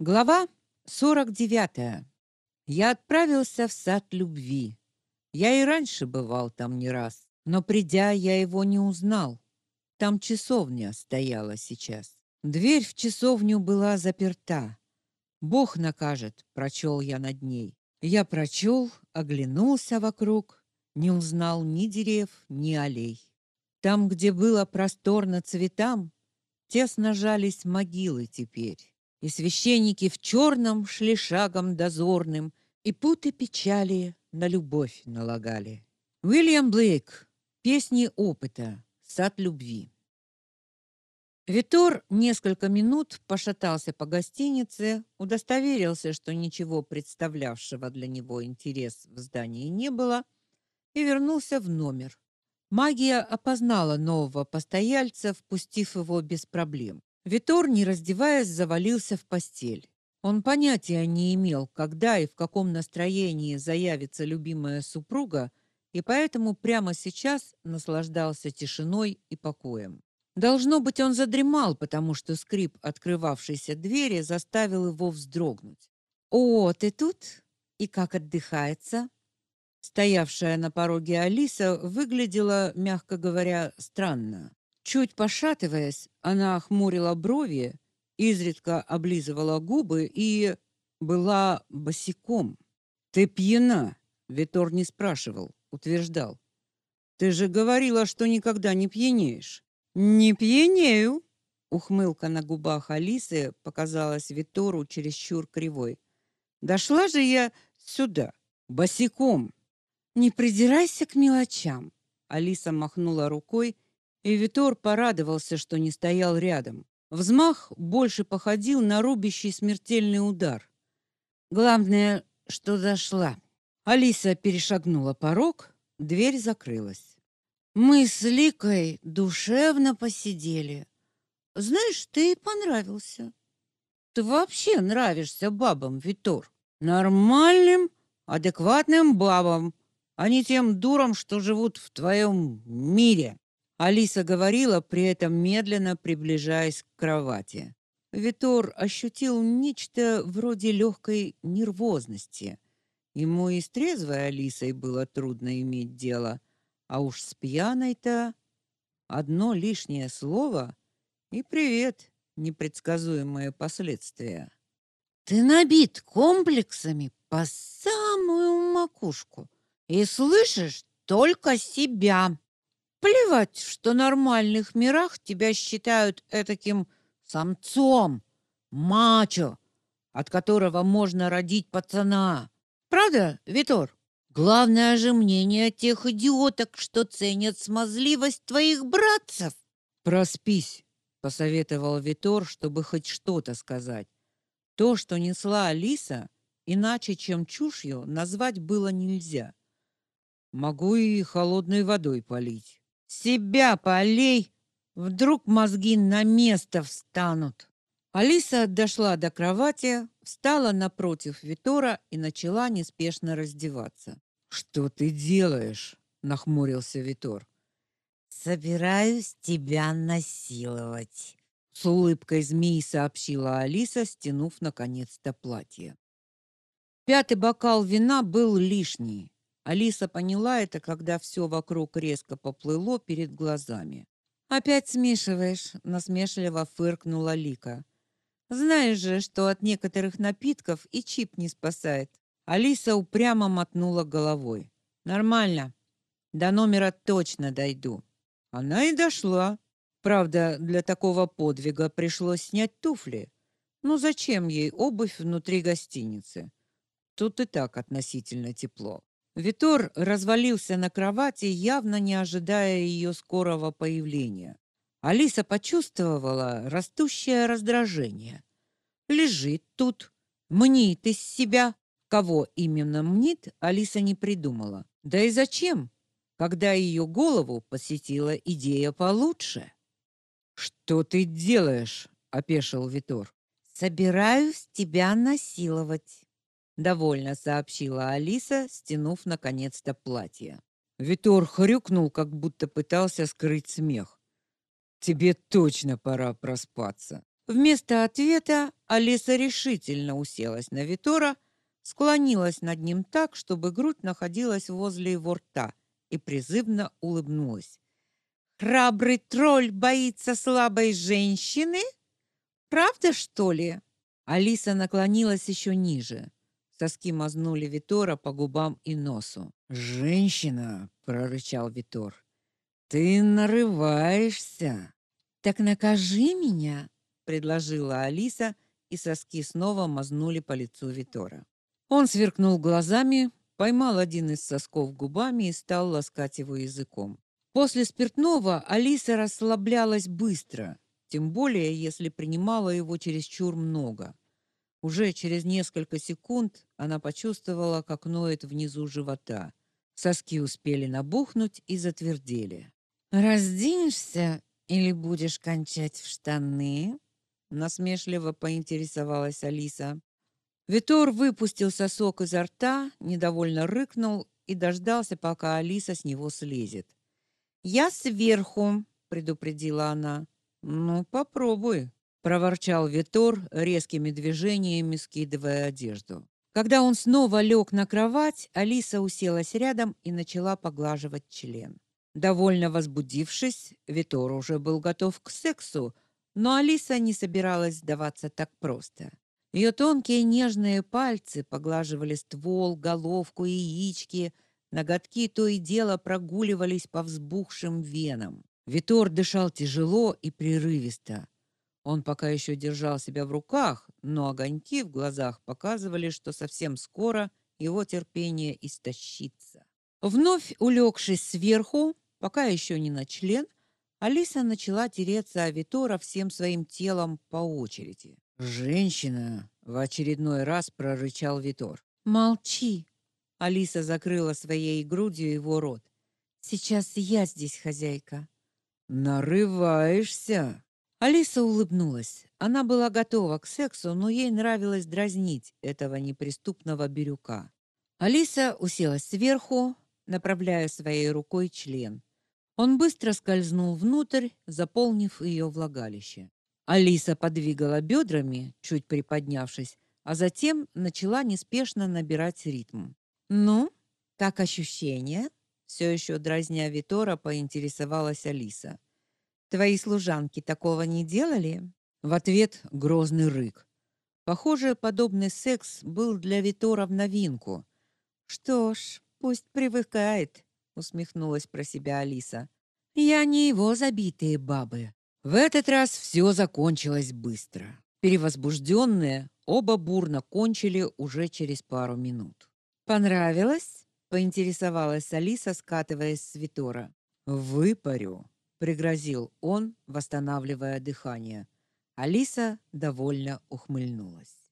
Глава 49. Я отправился в сад любви. Я и раньше бывал там не раз, но придя, я его не узнал. Там часовня стояла сейчас. Дверь в часовню была заперта. Бог накажет, прочел я над ней. Я прочел, оглянулся вокруг, не узнал ни дерев, ни аллей. Там, где было просторно цветам, тесно жались могилы теперь и священники в черном шли шагом дозорным, и путы печали на любовь налагали. Уильям Блейк. Песни опыта. Сад любви. Витор несколько минут пошатался по гостинице, удостоверился, что ничего представлявшего для него интерес в здании не было, и вернулся в номер. Магия опознала нового постояльца, впустив его без проблем. Витор, не раздеваясь, завалился в постель. Он понятия не имел, когда и в каком настроении заявится любимая супруга, и поэтому прямо сейчас наслаждался тишиной и покоем. Должно быть, он задремал, потому что скрип открывавшейся двери заставил его вздрогнуть. «О, ты тут? И как отдыхается?» Стоявшая на пороге Алиса выглядела, мягко говоря, странно. Чуть пошатываясь, она хмурила брови, изредка облизывала губы и была босиком. Ты пьяна, Витор не спрашивал, утверждал. Ты же говорила, что никогда не пьянеешь. Не пьянею. Ухмылка на губах Алисы показалась Витору чересчур кривой. Дошла же я сюда босиком. Не придирайся к мелочам. Алиса махнула рукой и Витор порадовался, что не стоял рядом. Взмах больше походил на рубящий смертельный удар. Главное, что зашла. Алиса перешагнула порог, дверь закрылась. Мы с Ликой душевно посидели. Знаешь, ты ей понравился. Ты вообще нравишься бабам, Витор. Нормальным, адекватным бабам, а не тем дурам, что живут в твоем мире. Алиса говорила, при этом медленно приближаясь к кровати. Витор ощутил нечто вроде легкой нервозности. Ему и с трезвой Алисой было трудно иметь дело, а уж с пьяной-то одно лишнее слово и привет, непредсказуемые последствия. Ты набит комплексами по самую макушку и слышишь только себя. Плевать, что в нормальных мирах тебя считают этаким самцом, мачо, от которого можно родить пацана. Правда, Витор? Главное же мнение тех идиоток, что ценят смазливость твоих братцев. Проспись, посоветовал Витор, чтобы хоть что-то сказать. То, что несла Алиса, иначе, чем чушью, назвать было нельзя. Могу и холодной водой полить. Себя полей, вдруг мозги на место встанут. Алиса дошла до кровати, встала напротив Витора и начала неспешно раздеваться. Что ты делаешь? нахмурился Витор. Собираюсь тебя насиловать, с улыбкой змеи сообщила Алиса, стянув наконец-то платье. Пятый бокал вина был лишний. Алиса поняла это, когда все вокруг резко поплыло перед глазами. Опять смешиваешь, насмешливо фыркнула Лика. Знаешь же, что от некоторых напитков и чип не спасает. Алиса упрямо мотнула головой. Нормально. До номера точно дойду. Она и дошла. Правда, для такого подвига пришлось снять туфли. Ну зачем ей обувь внутри гостиницы? Тут и так относительно тепло. Витор развалился на кровати, явно не ожидая ее скорого появления. Алиса почувствовала растущее раздражение. Лежит тут, мнит из себя. Кого именно мнит, Алиса не придумала. Да и зачем, когда ее голову посетила идея получше? Что ты делаешь? опешил Витор. Собираюсь тебя насиловать довольно сообщила Алиса, стянув наконец-то платье. Витор хрюкнул, как будто пытался скрыть смех. Тебе точно пора проспаться. Вместо ответа Алиса решительно уселась на Витора, склонилась над ним так, чтобы грудь находилась возле его рта, и призывно улыбнулась. Храбрый тролль боится слабой женщины? Правда, что ли? Алиса наклонилась еще ниже. Соски мазнули Витора по губам и носу. "Женщина", прорычал Витор. "Ты нарываешься". "Так накажи меня", предложила Алиса, и соски снова мазнули по лицу Витора. Он сверкнул глазами, поймал один из сосков губами и стал ласкать его языком. После спиртного Алиса расслаблялась быстро, тем более если принимала его чересчур много. Уже через несколько секунд она почувствовала, как ноет внизу живота. Соски успели набухнуть и затвердели. «Разденешься или будешь кончать в штаны?» насмешливо поинтересовалась Алиса. Витор выпустил сосок изо рта, недовольно рыкнул и дождался, пока Алиса с него слезет. "Я сверху", предупредила она. "Ну, попробуй", проворчал Витор, резкими движениями скидывая одежду. Когда он снова лег на кровать, Алиса уселась рядом и начала поглаживать член. Довольно возбудившись, Витор уже был готов к сексу, но Алиса не собиралась сдаваться так просто. Ее тонкие нежные пальцы поглаживали ствол, головку и яички, ноготки то и дело прогуливались по взбухшим венам. Витор дышал тяжело и прерывисто. Он пока еще держал себя в руках, но огоньки в глазах показывали, что совсем скоро его терпение истощится. Вновь улегшись сверху, пока еще не на член, Алиса начала тереться о Витора всем своим телом по очереди. «Женщина!» — в очередной раз прорычал Витор. «Молчи!» Алиса закрыла своей грудью его рот. «Сейчас я здесь хозяйка». «Нарываешься!» Алиса улыбнулась. Она была готова к сексу, но ей нравилось дразнить этого неприступного бирюка. Алиса уселась сверху, направляя своей рукой член. Он быстро скользнул внутрь, заполнив ее влагалище. Алиса подвигала бедрами, чуть приподнявшись, а затем начала неспешно набирать ритм. «Ну, как ощущения?» Все еще дразня Витора, поинтересовалась Алиса. «Твои служанки такого не делали?» В ответ грозный рык. Похоже, подобный секс был для Витора в новинку. «Что ж, пусть привыкает», — усмехнулась про себя Алиса. «Я не его забитые бабы». В этот раз все закончилось быстро. Перевозбужденные, оба бурно кончили уже через пару минут. «Понравилось?» — поинтересовалась Алиса, скатываясь с Витора. «Выпарю», — пригрозил он, восстанавливая дыхание. Алиса довольно ухмыльнулась.